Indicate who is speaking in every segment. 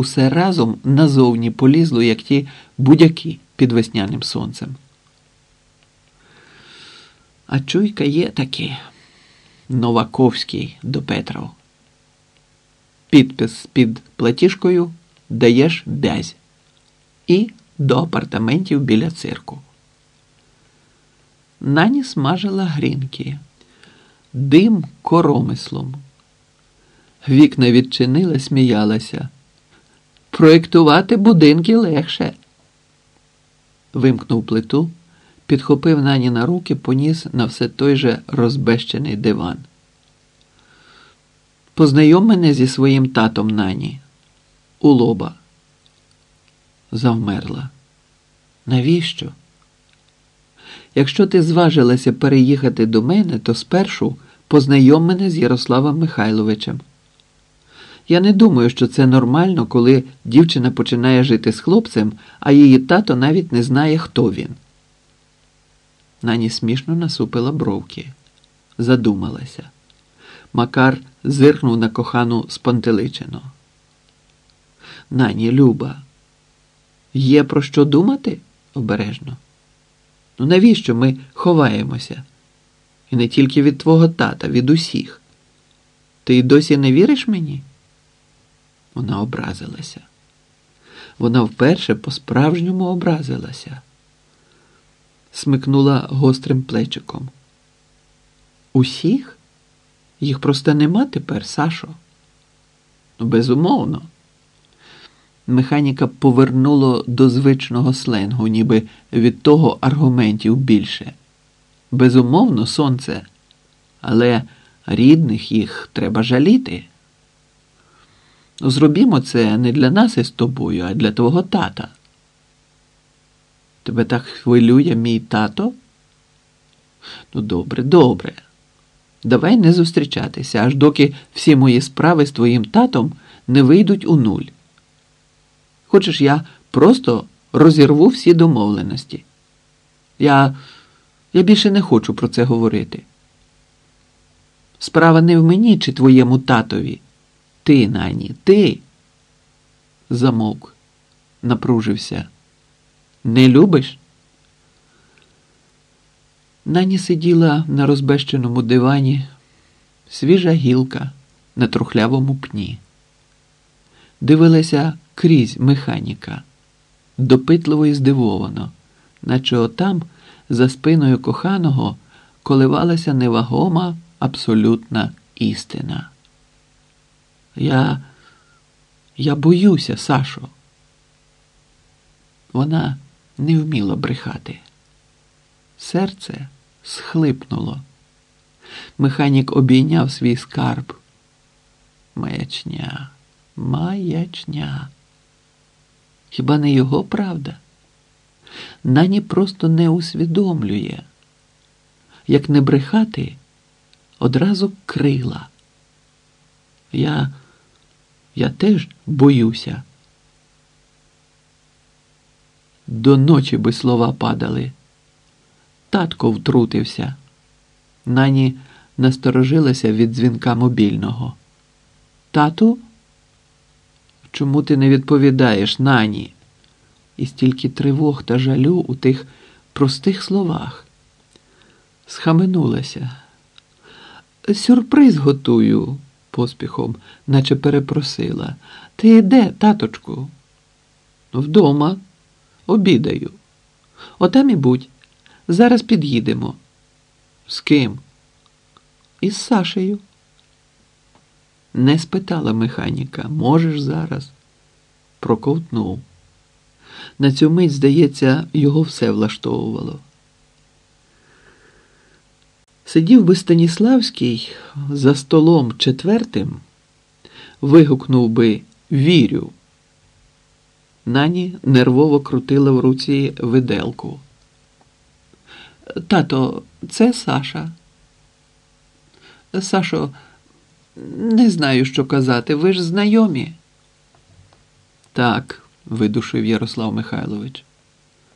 Speaker 1: усе разом назовні полізло, як ті будяки під весняним сонцем. А чуйка є таки Новаковський до Петров. Підпис під платіжкою даєш бязь і до апартаментів біля цирку. Нані смажила грінки, дим коромислом. Вікна відчинила, сміялася. Проєктувати будинки легше. Вимкнув плиту, підхопив нані на руки, поніс на все той же розбещений диван. Познайом мене зі своїм татом нані. У лоба. Завмерла. Навіщо? Якщо ти зважилася переїхати до мене, то спершу познайом мене з Ярославом Михайловичем. Я не думаю, що це нормально, коли дівчина починає жити з хлопцем, а її тато навіть не знає, хто він. Нані смішно насупила бровки, задумалася. Макар зиркнув на кохану спантеличено. Нані, Люба, є про що думати? обережно. Ну навіщо ми ховаємося? І не тільки від твого тата, від усіх. Ти й досі не віриш мені? Вона образилася. Вона вперше по-справжньому образилася. Смикнула гострим плечиком. Усіх? Їх просто нема тепер, Сашо? Ну, безумовно. Механіка повернуло до звичного сленгу, ніби від того аргументів більше. Безумовно, сонце, але рідних їх треба жаліти. Зробімо це не для нас із тобою, а для твого тата. Тебе так хвилює мій тато? Ну, добре, добре. Давай не зустрічатися, аж доки всі мої справи з твоїм татом не вийдуть у нуль. Хочеш, я просто розірву всі домовленості. Я, Я більше не хочу про це говорити. Справа не в мені чи твоєму татові. Ти, нані, ти. Замовк, напружився. Не любиш? Нані сиділа на розбещеному дивані, свіжа гілка на трухлявому пні. Дивилася крізь механіка, допитливо і здивовано, наче отам, за спиною коханого, коливалася невагома абсолютна істина. Я я боюся, Сашо. Вона не вміла брехати. Серце схлипнуло. Механік обійняв свій скарб. Маячня, маячня. Хіба не його правда? Нані просто не усвідомлює. Як не брехати, одразу крила. Я, Я теж боюся. До ночі би слова падали. Татко втрутився. Нані насторожилася від дзвінка мобільного. Тату? Чому ти не відповідаєш, нані? І стільки тривог та жалю у тих простих словах. Схаменулася. Сюрприз готую, поспіхом, наче перепросила. Ти де, таточку? Вдома, обідаю. Отам і будь. Зараз під'їдемо. З ким? Із Сашею. Не спитала механіка, можеш зараз? Проковтнув. На цю мить, здається, його все влаштовувало. Сидів би Станіславський за столом четвертим, вигукнув би Вірю. Нані нервово крутила в руці виделку. Тато, це Саша. Сашо, не знаю, що казати. Ви ж знайомі. Так, видушив Ярослав Михайлович.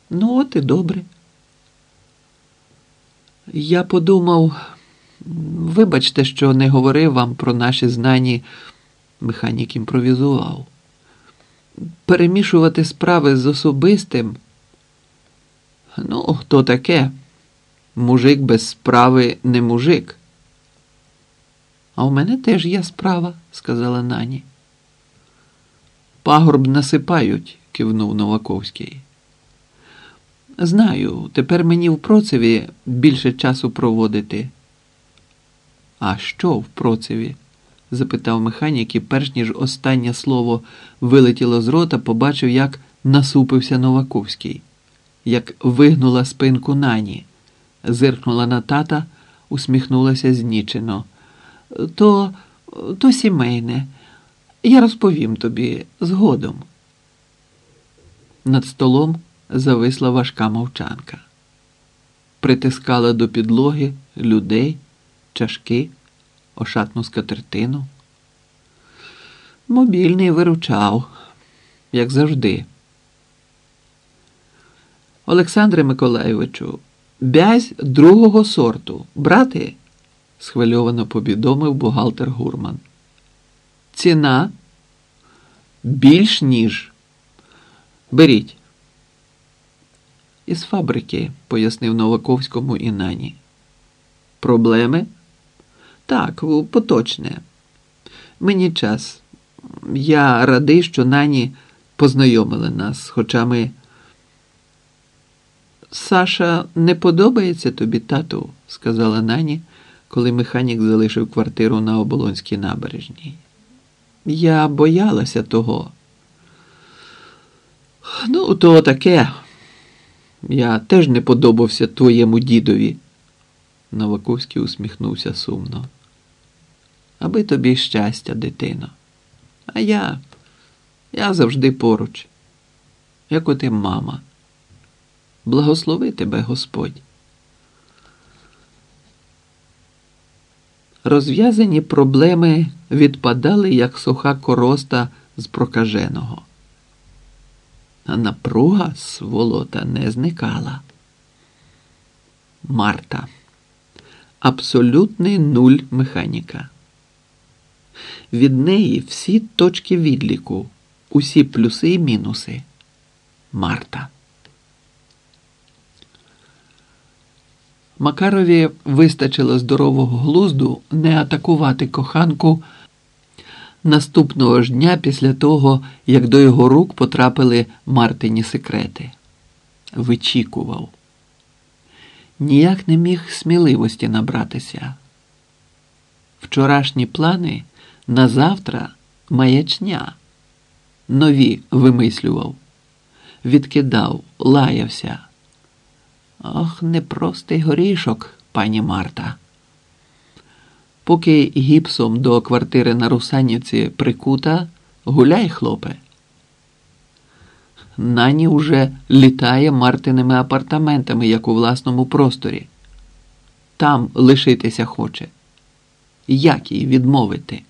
Speaker 1: Ну, от і добре. Я подумав, вибачте, що не говорив вам про наші знані, механік імпровізував. перемішувати справи з особистим. Ну, хто таке? Мужик без справи не мужик. А у мене теж є справа, сказала нані. Пагорб насипають, кивнув Новаковський. Знаю, тепер мені в процеві більше часу проводити. А що в процеві? запитав механік і перш ніж останнє слово вилетіло з рота, побачив, як насупився Новаковський, як вигнула спинку нані, зиркнула на тата, усміхнулася знічено. То, то сімейне. Я розповім тобі згодом. Над столом зависла важка мовчанка. Притискала до підлоги людей, чашки, ошатну скатертину. Мобільний виручав, як завжди. Олександре Миколайовичу, бязь другого сорту. Брати? схвильовано повідомив бухгалтер Гурман. Ціна більш ніж. Беріть. Із фабрики, пояснив Новаковському і нані. Проблеми? Так, поточне. Мені час. Я радий, що нані познайомили нас, хоча ми. Саша не подобається тобі, тату, сказала нані, коли механік залишив квартиру на оболонській набережній. Я боялася того. Ну, то таке. Я теж не подобався твоєму дідові. Новаковський усміхнувся сумно. Аби тобі щастя, дитино. А я, я завжди поруч, як от і мама. Благослови тебе Господь. Розв'язані проблеми відпадали, як суха короста з прокаженого. А напруга сволота не зникала. Марта. Абсолютний нуль механіка. Від неї всі точки відліку, усі плюси і мінуси. Марта. Макарові вистачило здорового глузду не атакувати коханку наступного ж дня після того, як до його рук потрапили Мартині секрети. Вичікував. Ніяк не міг сміливості набратися. Вчорашні плани на завтра маячня. Нові вимислював, відкидав, лаявся. Ох, непростий горішок, пані Марта. Поки гіпсом до квартири на Русанівці прикута, гуляй, хлопе. Нані уже літає Мартиними апартаментами, як у власному просторі. Там лишитися хоче. Як їй відмовити?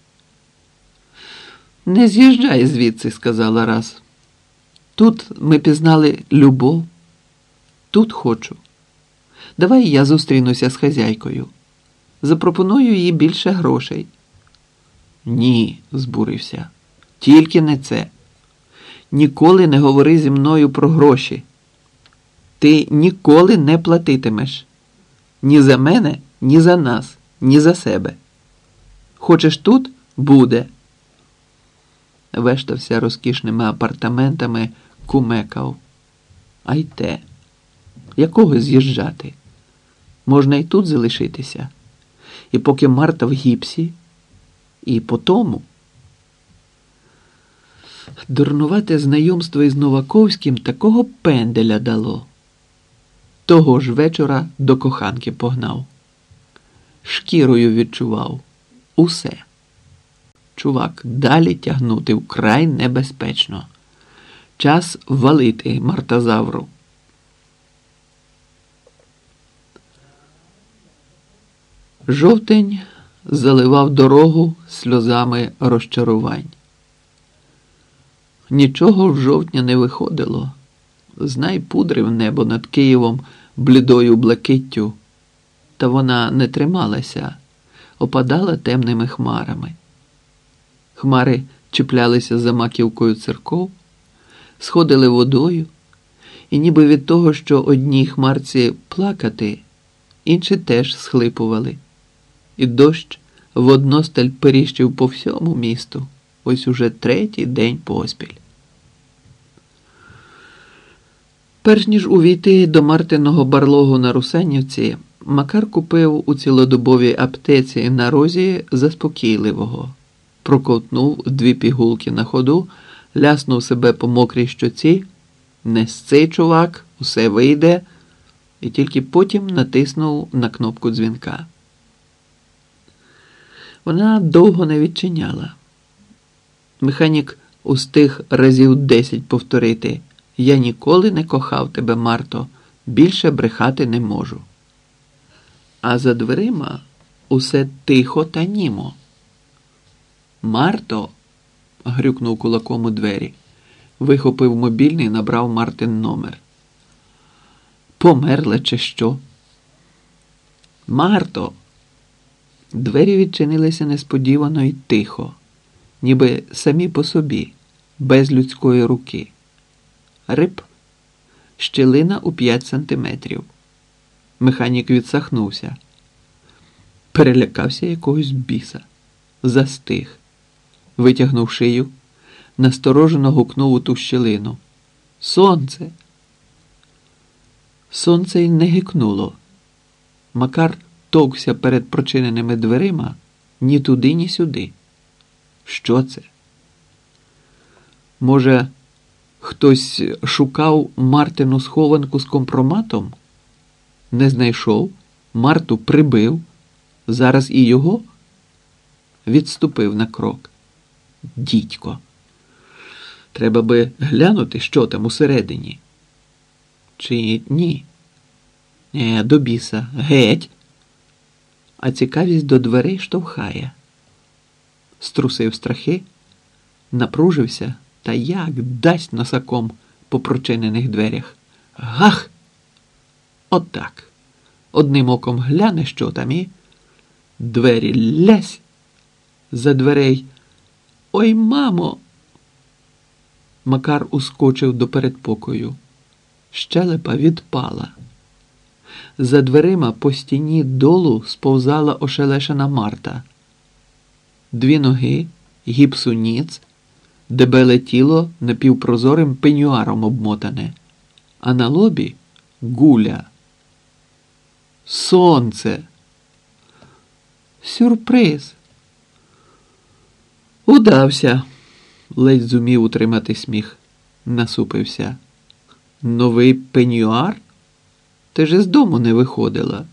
Speaker 1: Не з'їжджай звідси, сказала раз. Тут ми пізнали любов. Тут хочу. Давай я зустрінуся з хазяйкою. Запропоную їй більше грошей. Ні, збурився. Тільки не це. Ніколи не говори зі мною про гроші. Ти ніколи не платитимеш. Ні за мене, ні за нас, ні за себе. Хочеш тут буде. Вештався розкішними апартаментами, кумекав. А й те якого з'їжджати? Можна і тут залишитися. І поки Марта в гіпсі, і по тому. Дурнувате знайомство із Новаковським такого пенделя дало. Того ж вечора до коханки погнав. Шкірою відчував усе. Чувак, далі тягнути вкрай небезпечно. Час валити мартазавру. Жовтень заливав дорогу сльозами розчарувань. Нічого в жовтня не виходило. Знай пудрив небо над Києвом блідою блакиттю, та вона не трималася, опадала темними хмарами. Хмари чіплялися за маківкою церков, сходили водою, і ніби від того, що одній хмарці плакати, інші теж схлипували. І дощ водносталь періщив по всьому місту, ось уже третій день поспіль. Перш ніж увійти до Мартиного барлогу на Русенівці, Макар купив у цілодобовій аптеці на розі заспокійливого, проковтнув дві пігулки на ходу, ляснув себе по мокрій щоці, не сцей, чувак, усе вийде, і тільки потім натиснув на кнопку дзвінка. Вона довго не відчиняла. Механік устиг разів десять повторити. Я ніколи не кохав тебе, Марто, більше брехати не можу. А за дверима усе тихо та німо. Марто, грюкнув кулаком у двері, вихопив мобільний і набрав Мартин номер. Померла, чи що? Марто. Двері відчинилися несподівано і тихо, ніби самі по собі, без людської руки. Риб, щелина у п'ять сантиметрів. Механік відсахнувся, перелякався якогось біса, застиг, витягнув шию, насторожено гукнув у ту щелину. Сонце. Сонце й не гикнуло. Макар товкся перед прочиненими дверима ні туди, ні сюди. Що це? Може, хтось шукав Мартину схованку з компроматом? Не знайшов, Марту прибив, зараз і його відступив на крок. Дідько. Треба би глянути, що там усередині. Чи ні? Не, до біса, геть. А цікавість до дверей штовхає. Струсив страхи, напружився та як дасть носаком по прочинених дверях. Гах! Отак. Одним оком гляне, що там і двері лясь за дверей. Ой, мамо! Макар ускочив до передпокою. Щелепа відпала. За дверима по стіні долу сповзала ошелешена Марта. Дві ноги, гіпсу ніц, дебеле тіло напівпрозорим пенюаром обмотане, а на лобі гуля. Сонце. Сюрприз. Удався, ледь зумів утримати сміх, насупився. Новий пенюар? Ти ж з дому не виходила.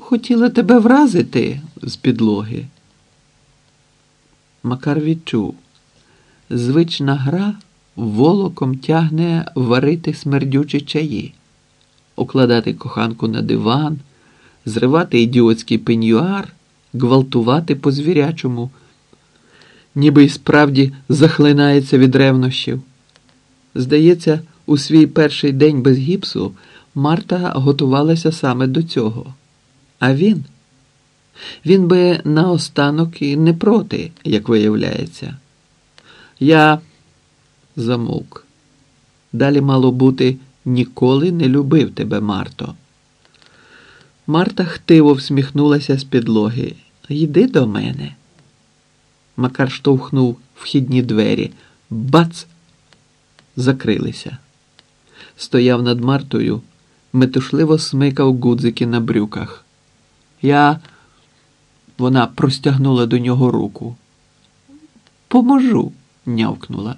Speaker 1: Хотіла тебе вразити з підлоги. Макар відчув. Звична гра волоком тягне варити смердючі чаї, укладати коханку на диван, зривати ідіотський пеньюар, гвалтувати по звірячому, ніби й справді захлинається від ревнощів. Здається, у свій перший день без гіпсу Марта готувалася саме до цього. А він? Він би наостанок і не проти, як виявляється. Я замовк. Далі мало бути ніколи не любив тебе, Марто. Марта хтиво всміхнулася з підлоги. Йди до мене. Макар штовхнув вхідні двері. Бац! Закрилися. Стояв над Мартою, метушливо смикав гудзики на брюках. Я. Вона простягнула до нього руку. Поможу, нявкнула.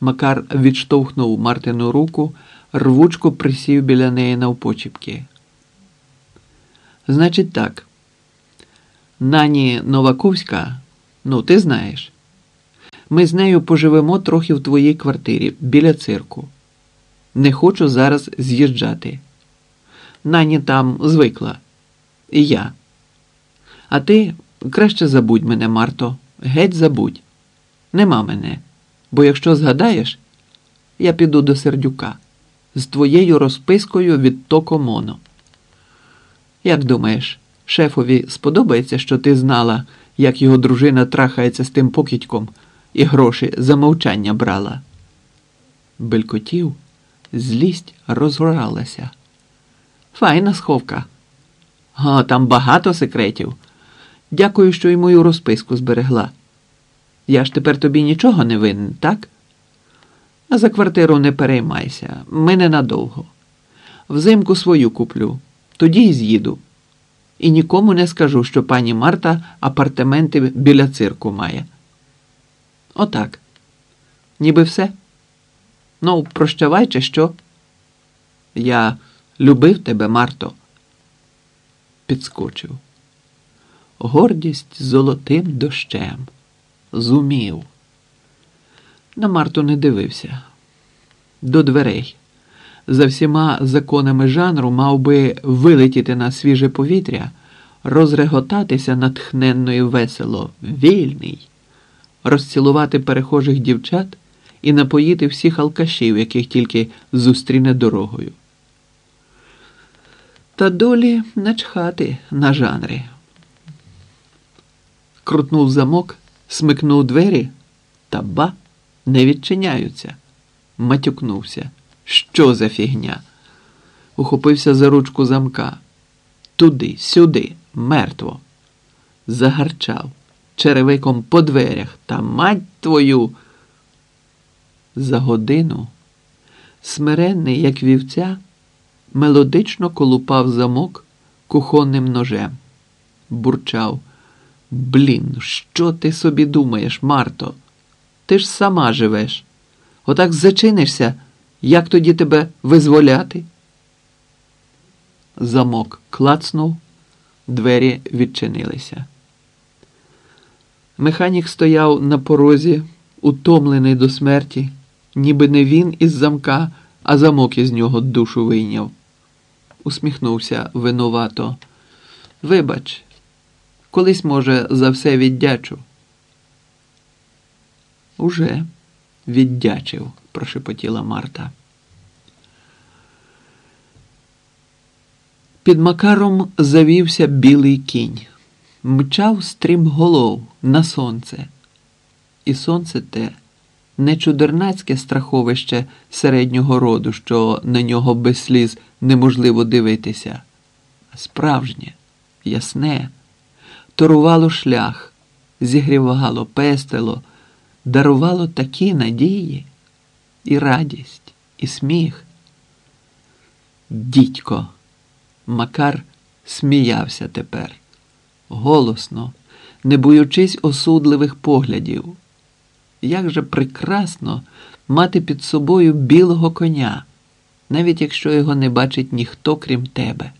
Speaker 1: Макар відштовхнув Мартину руку, рвучко присів біля неї навпочіпки. Значить, так. Нані Новаковська, ну, ти знаєш. Ми з нею поживемо трохи в твоїй квартирі біля цирку. Не хочу зараз з'їжджати. Нані там звикла. І я. А ти краще забудь мене, Марто, геть забудь. Нема мене. Бо якщо згадаєш, я піду до сердюка з твоєю розпискою від Токомоно. Як думаєш, шефові сподобається, що ти знала, як його дружина трахається з тим покидьком, і гроші за мовчання брала. Белькотів, злість розгоралася. Файна сховка. А там багато секретів. Дякую, що й мою розписку зберегла. Я ж тепер тобі нічого не винен, так? А за квартиру не переймайся, ми ненадовго. Взимку свою куплю, тоді й з'їду. І нікому не скажу, що пані Марта апартаменти біля цирку має. Отак. Ніби все. Ну, прощавай, чи що? Я любив тебе, Марто. Підскочив. Гордість золотим дощем. Зумів. На Марту не дивився. До дверей. За всіма законами жанру мав би вилетіти на свіже повітря, розреготатися натхненно і весело, вільний, розцілувати перехожих дівчат і напоїти всіх алкашів, яких тільки зустріне дорогою. Та долі начхати на жанри. Крутнув замок, смикнув двері, та ба не відчиняються. Матюкнувся. Що за фігня? Ухопився за ручку замка. Туди, сюди, мертво. Загарчав черевиком по дверях та мать твою. За годину, смиренний, як вівця, мелодично колупав замок кухонним ножем. Бурчав. Блін, що ти собі думаєш, Марто? Ти ж сама живеш. Отак зачинишся, як тоді тебе визволяти? Замок клацнув, двері відчинилися. Механік стояв на порозі, утомлений до смерті, ніби не він із замка, а замок із нього душу вийняв. Усміхнувся винувато. Вибач, колись, може, за все віддячу. Уже віддячив, прошепотіла Марта. Під макаром завівся білий кінь, мчав стрімголов на сонце. І сонце те не чудернацьке страховище середнього роду, що на нього без сліз неможливо дивитися, а справжнє, ясне, торувало шлях, зігрівало, пестило дарувало такі надії, і радість, і сміх. Дідько, Макар сміявся тепер, голосно, не боючись осудливих поглядів. Як же прекрасно мати під собою білого коня, навіть якщо його не бачить ніхто крім тебе.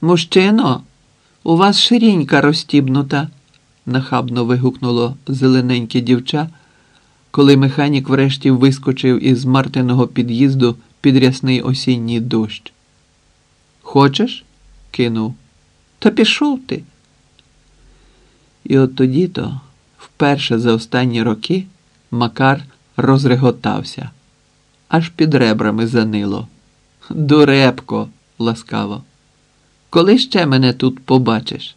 Speaker 1: Мужчино, у вас ширінька розстібнута нахабно вигукнуло зелененьке дівча, коли механік врешті вискочив із Мартиного під'їзду під рясний осінній дощ. Хочеш? кинув. Та пішов ти. І от тоді то, вперше за останні роки, Макар розреготався, аж під ребрами занило. Дурепко, ласкаво. Коли ще мене тут побачиш?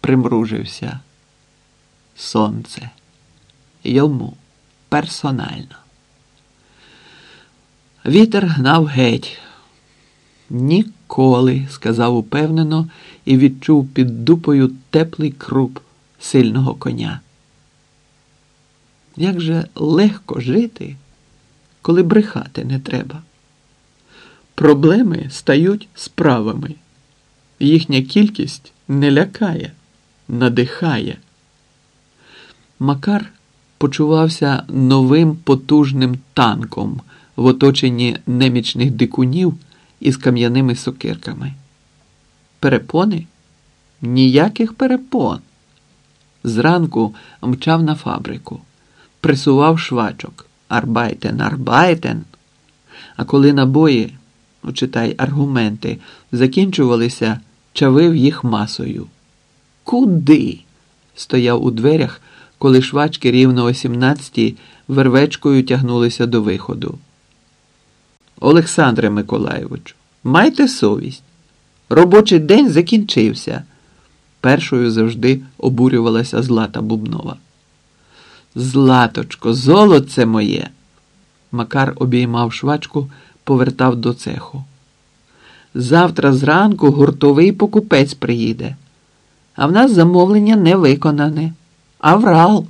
Speaker 1: примружився. Сонце. Йому персонально. Вітер гнав геть. Ніколи, сказав упевнено і відчув під дупою теплий круп сильного коня. Як же легко жити, коли брехати не треба? Проблеми стають справами, їхня кількість не лякає надихає. Макар почувався новим потужним танком в оточенні немічних дикунів із кам'яними сокирками. Перепони? Ніяких перепон. Зранку мчав на фабрику, пресував швачок. Arbeiten, arbeiten. А коли набої, читай аргументи, закінчувалися, чавив їх масою. Куди? стояв у дверях, коли швачки рівно о сімнадцятій вервечкою тягнулися до виходу. Олександре Миколайовичу, майте совість. Робочий день закінчився. Першою завжди обурювалася Злата Бубнова. Златочко, золоце моє. Макар обіймав швачку, повертав до цеху. Завтра зранку гуртовий покупець приїде, а в нас замовлення не виконане. Аврал.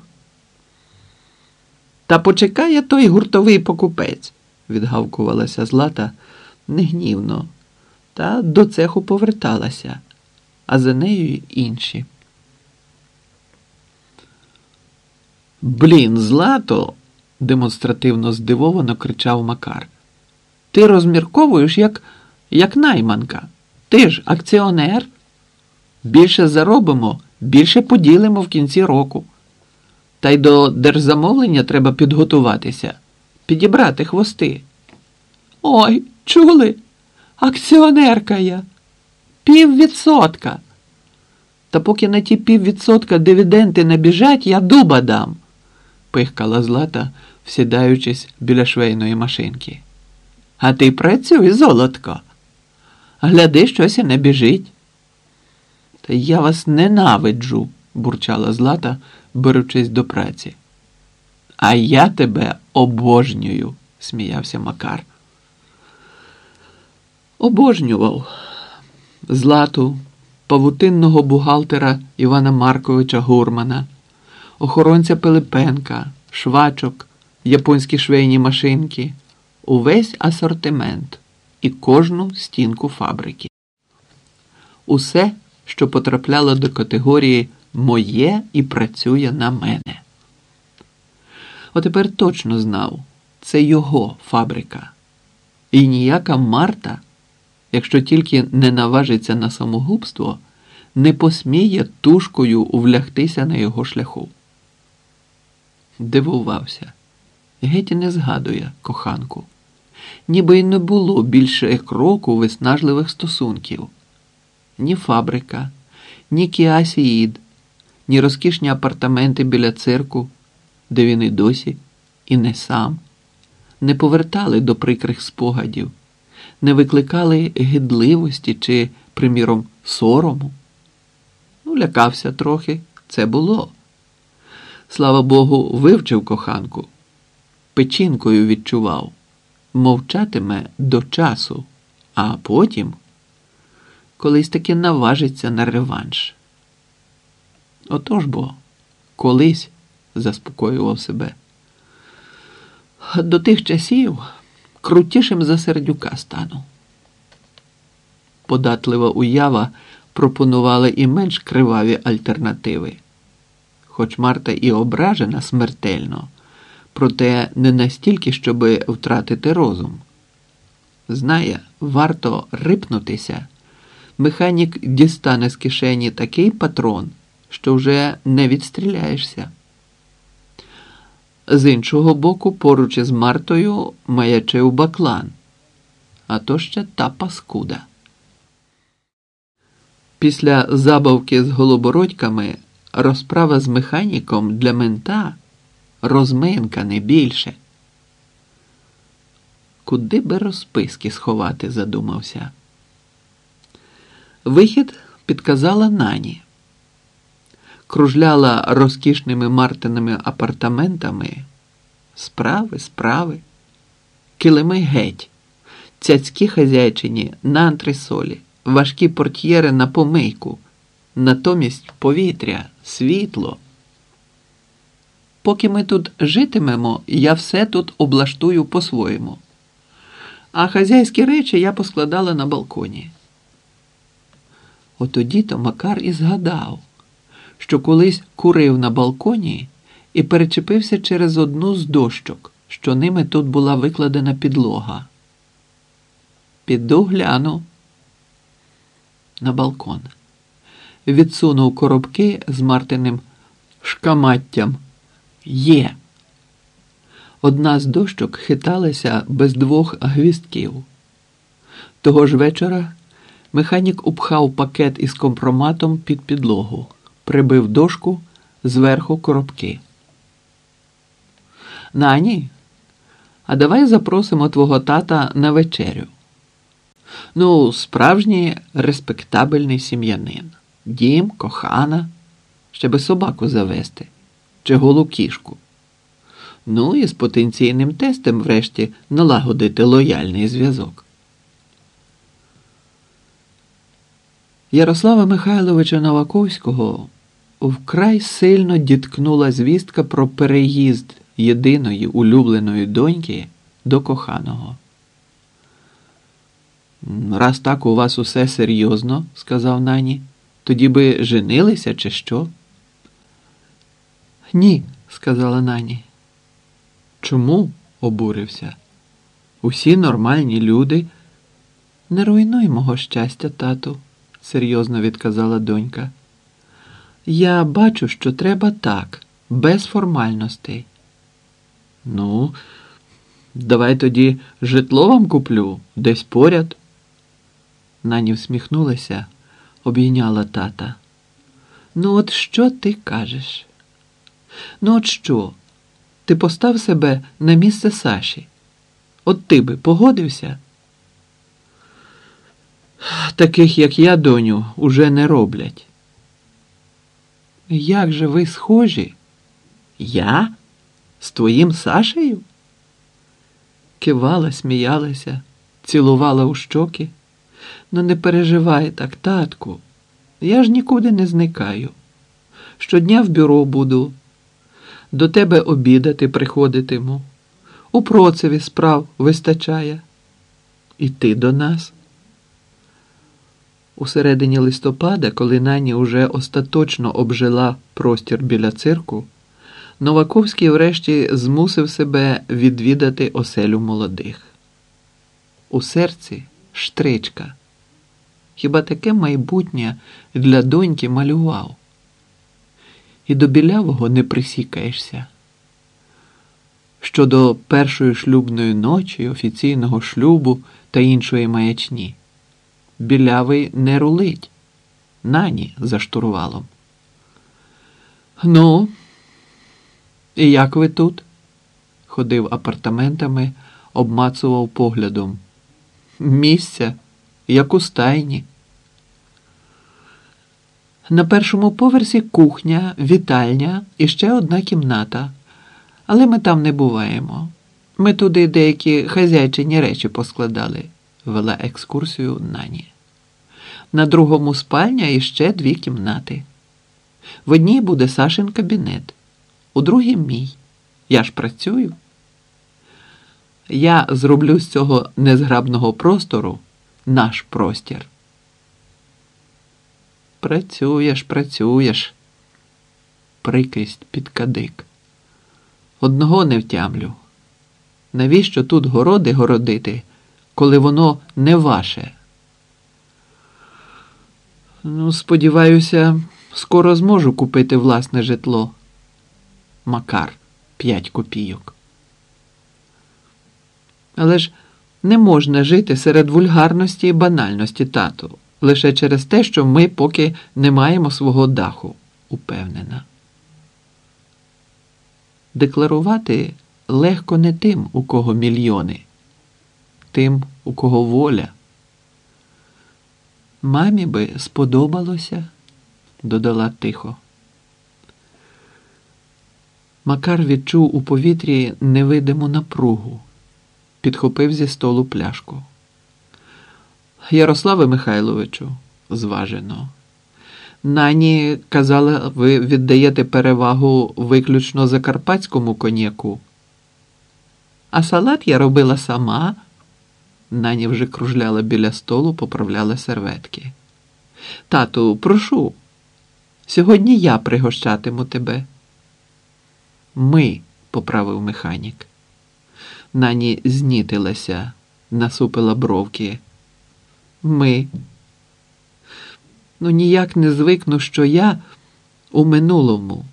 Speaker 1: Та почекає той гуртовий покупець, відгавкувалася Злата негнівно, та до цеху поверталася, а за нею й інші. Блін, Злато, демонстративно здивовано кричав Макар. Ти розмірковуєш як, як найманка. Ти ж акціонер. Більше заробимо, більше поділимо в кінці року. Та й до держзамовлення треба підготуватися, підібрати хвости. Ой, чули? Акціонерка я. Піввідсотка. Та поки на ті піввідсотка дивіденти набіжать, я дуба дам, пихкала Злата, всідаючись біля швейної машинки. А ти працюй, золотко. Гляди, щось і не біжить. Та я вас ненавиджу, бурчала Злата, беручись до праці. А я тебе обожнюю, сміявся Макар. Обожнював Злату, павутинного бухгалтера Івана Марковича Гурмана, охоронця Пилипенка, швачок, японські швейні машинки, увесь асортимент і кожну стінку фабрики. Усе, що потрапляло до категорії моє і працює на мене. Отепер точно знав, це його фабрика. І ніяка Марта, якщо тільки не наважиться на самогубство, не посміє тушкою увлягтися на його шляху. Дивувався, геть не згадує коханку, ніби й не було більше як року виснажливих стосунків. Ні фабрика, ні кіасіїд, ні розкішні апартаменти біля цирку, де він і досі, і не сам, не повертали до прикрих спогадів, не викликали гидливості чи, приміром, сорому. Ну, лякався трохи, це було. Слава Богу, вивчив коханку, печінкою відчував, мовчатиме до часу, а потім колись таки наважиться на реванш. Отож бо, колись заспокоював себе. До тих часів крутішим за сердюка стану. Податлива уява пропонувала і менш криваві альтернативи. Хоч Марта і ображена смертельно, проте не настільки, щоби втратити розум. Знає, варто рипнутися. Механік дістане з кишені такий патрон що вже не відстріляєшся. З іншого боку, поруч із Мартою маячив баклан, а то ще та паскуда. Після забавки з голобородьками розправа з механіком для мента розминка не більше. Куди би розписки сховати, задумався. Вихід підказала нані кружляла розкішними Мартиними апартаментами. Справи, справи, килими геть, цяцькі хазяйчині на антресолі, важкі портьєри на помийку, натомість повітря, світло. Поки ми тут житимемо, я все тут облаштую по-своєму. А хазяйські речі я поскладала на балконі. Отоді то Макар і згадав що колись курив на балконі і перечепився через одну з дощок, що ними тут була викладена підлога. Піду гляну на балкон. Відсунув коробки з Мартиним шкаматтям. Є. Одна з дощок хиталася без двох гвістків. Того ж вечора механік упхав пакет із компроматом під підлогу прибив дошку зверху коробки. Нані, а давай запросимо твого тата на вечерю. Ну, справжній респектабельний сім'янин. Дім, кохана, ще собаку завести чи голу кішку. Ну і з потенційним тестем, врешті, налагодити лояльний зв'язок. Ярослава Михайловича Новаковського вкрай сильно діткнула звістка про переїзд єдиної улюбленої доньки до коханого. Раз так у вас усе серйозно, сказав нані, тоді би женилися, чи що? Ні, сказала нані. Чому? обурився. Усі нормальні люди. Не руйнуй мого щастя, тату, серйозно відказала донька. Я бачу, що треба так, без формальностей. Ну, давай тоді житло вам куплю десь поряд. Нані всміхнулася, обійняла тата. Ну, от що ти кажеш? Ну, от що? Ти постав себе на місце Саші. От ти би погодився? Таких, як я, доню, уже не роблять. Як же ви схожі? Я? З твоїм Сашею? Кивала, сміялася, цілувала у щоки. Ну, не переживай так, татку. Я ж нікуди не зникаю. Щодня в бюро буду, до тебе обідати приходитиму. У процеві справ вистачає. І ти до нас. У середині листопада, коли нані уже остаточно обжила простір біля цирку, Новаковський врешті змусив себе відвідати оселю молодих. У серці штричка. Хіба таке майбутнє для доньки малював? І до білявого не присікаєшся. Щодо першої шлюбної ночі, офіційного шлюбу та іншої маячні, білявий не рулить, нані за штурвалом. Ну, і як ви тут? Ходив апартаментами, обмацував поглядом. Місця, як у стайні. На першому поверсі кухня, вітальня і ще одна кімната. Але ми там не буваємо. Ми туди деякі хазяйчині речі поскладали, вела екскурсію нані. На другому спальня і ще дві кімнати. В одній буде Сашин кабінет, у другій мій. Я ж працюю. Я зроблю з цього незграбного простору наш простір. Працюєш, працюєш. Прикрість під кадик. Одного не втямлю. Навіщо тут городи городити, коли воно не ваше? Ну, сподіваюся, скоро зможу купити власне житло. Макар п'ять копійок. Але ж не можна жити серед вульгарності і банальності тату лише через те, що ми поки не маємо свого даху, упевнена. Декларувати легко не тим, у кого мільйони, тим, у кого воля. Мамі би сподобалося, додала тихо. Макар відчув у повітрі невидиму напругу, підхопив зі столу пляшку. Ярославе Михайловичу, зважено. Нані казала, ви віддаєте перевагу виключно закарпатському коньяку. А салат я робила сама. Нані вже кружляла біля столу, поправляла серветки. Тату, прошу, сьогодні я пригощатиму тебе. Ми, поправив механік. Нані знітилася, насупила бровки. Ми. Ну, ніяк не звикну, що я у минулому.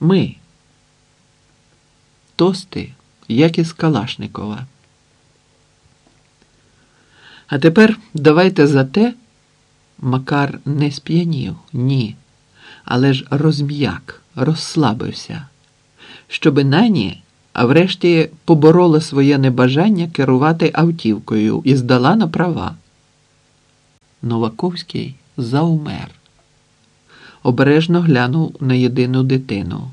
Speaker 1: Ми. Тости, як із Калашникова. А тепер давайте за те, Макар не сп'янів, ні, але ж розм'як, розслабився, щоби нані, а врешті поборола своє небажання керувати автівкою і здала на права. Новаковський заумер. обережно глянув на єдину дитину.